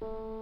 you.